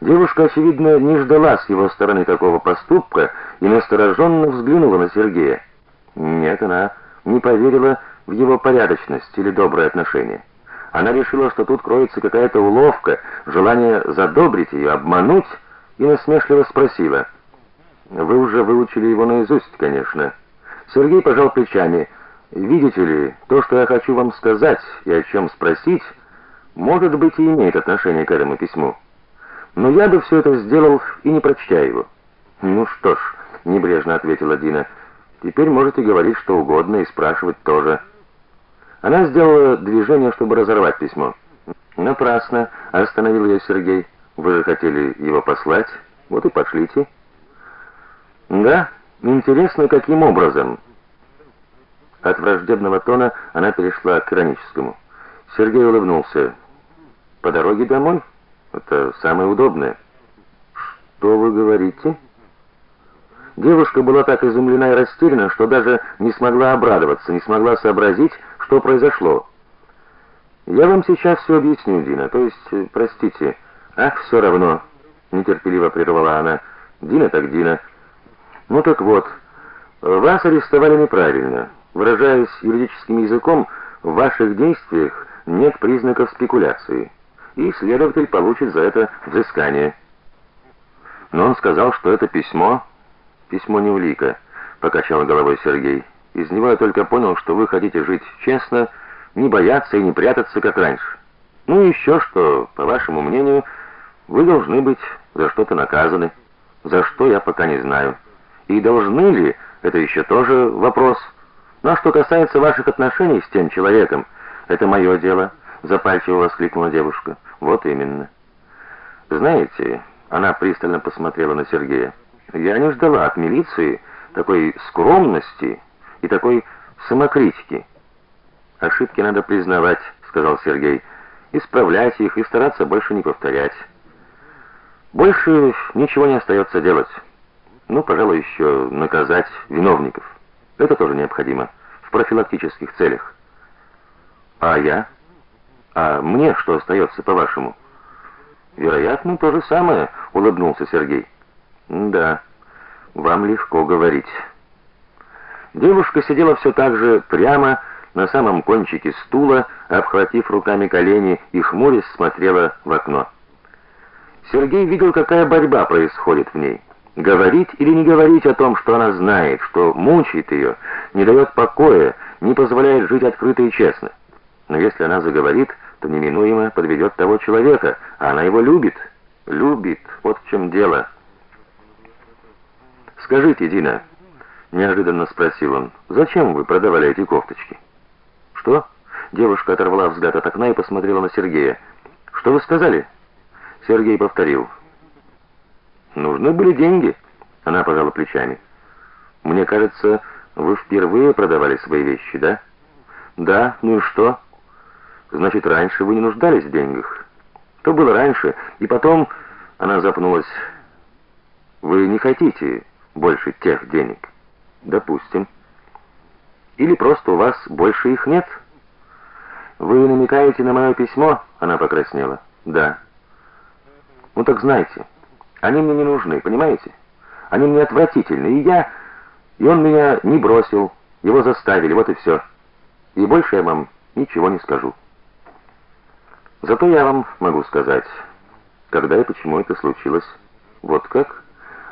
Девушка, очевидно, не ждала с его стороны такого поступка и настороженно взглянула на Сергея. Нет, она не поверила в его порядочность или доброе отношение. Она решила, что тут кроется какая-то уловка, желание задобрить ее, обмануть, и насмешливо спросила: "Вы уже выучили его наизусть, конечно?" Сергей пожал плечами. "Видите ли, то, что я хочу вам сказать и о чем спросить, может быть, и имеет отношение к этому письму. Но я бы все это сделал и не прочтя его". "Ну что ж", небрежно ответила Дина. "Теперь можете говорить что угодно и спрашивать тоже". Она сделала движение, чтобы разорвать письмо. Напрасно, остановил ее Сергей. Вы же хотели его послать, вот и пошлите. Да, интересно, каким образом? От враждебного тона она перешла к ироническому. Сергей улыбнулся. По дороге домой? Это самое удобное. Что вы говорите? Девушка была так изумлена и растеряна, что даже не смогла обрадоваться, не смогла сообразить, что произошло? Я вам сейчас все объясню, Дина. То есть, э, простите. Ах, все равно, нетерпеливо прервала она. Дина так Дина. Ну так вот, вас арестовали неправильно. Выражаясь юридическим языком, в ваших действиях нет признаков спекуляции, и следователь получит за это взыскание. Но он сказал, что это письмо, письмо не улика, покачал головой Сергей. Из него я только понял, что вы хотите жить честно, не бояться и не прятаться, как раньше. Ну и еще что, по вашему мнению, вы должны быть за что-то наказаны. За что я пока не знаю. И должны ли это еще тоже вопрос. Ну а что касается ваших отношений с тем человеком, это мое дело, запальчиво воскликнула девушка. Вот именно. Знаете, она пристально посмотрела на Сергея. Я не ждала от милиции такой скромности и такой самокритики. Ошибки надо признавать, сказал Сергей, исправлять их и стараться больше не повторять. Больше ничего не остается делать. Ну, пожалуй, еще наказать виновников. Это тоже необходимо в профилактических целях. А я? А мне что остается, по-вашему? Вероятно, то же самое, улыбнулся Сергей. Да. Вам легко говорить. Девушка сидела все так же прямо на самом кончике стула, обхватив руками колени и хмурясь смотрела в окно. Сергей видел, какая борьба происходит в ней. Говорить или не говорить о том, что она знает, что мучает ее, не дает покоя, не позволяет жить открыто и честно. Но если она заговорит, то неминуемо подведет того человека, а она его любит. Любит. Вот в чем дело. Скажите, Дина, неожиданно спросил он. Зачем вы продавали эти кофточки? Что? Девушка оторвала взгляд от окна и посмотрела на Сергея. Что вы сказали? Сергей повторил. Нужны были деньги. Она пожала плечами. Мне кажется, вы впервые продавали свои вещи, да? Да, ну и что? Значит, раньше вы не нуждались в деньгах. То было раньше, и потом она запнулась. Вы не хотите больше тех денег? Допустим. Или просто у вас больше их нет? Вы намекаете на мое письмо? Она покраснела. Да. Ну так знайте, они мне не нужны, понимаете? Они мне отвратительны, и я и он меня не бросил, его заставили, вот и все. И больше я вам ничего не скажу. Зато я вам могу сказать, когда и почему это случилось. Вот как?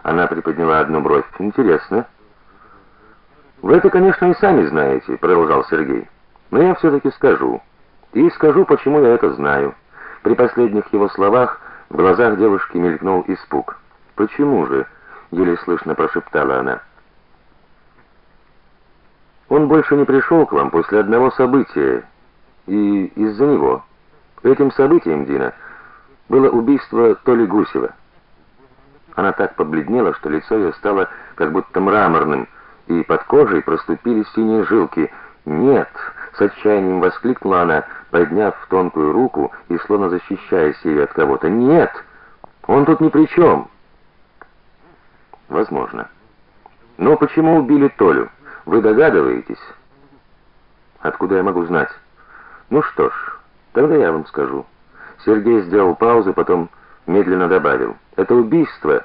Она приподняла одну бровь. Интересно. Вы это, конечно, и сами знаете, продолжал Сергей. Но я все таки скажу. И скажу, почему я это знаю. При последних его словах в глазах девушки мелькнул испуг. "Почему же?" еле слышно прошептала она. Он больше не пришел к вам после одного события, и из-за него. Этим событием, Дина, было убийство Толи Гусева. Она так побледнела, что лицо ее стало как будто мраморным и под кожей проступили синие жилки. "Нет!" с отчаянием воскликнула она, подняв тонкую руку и словно защищаясь ею от кого-то. "Нет! Он тут ни при чем!» Возможно. Но почему убили Толю? Вы догадываетесь? Откуда я могу знать? Ну что ж, тогда я вам скажу. Сергей сделал паузу, потом медленно добавил: "Это убийство".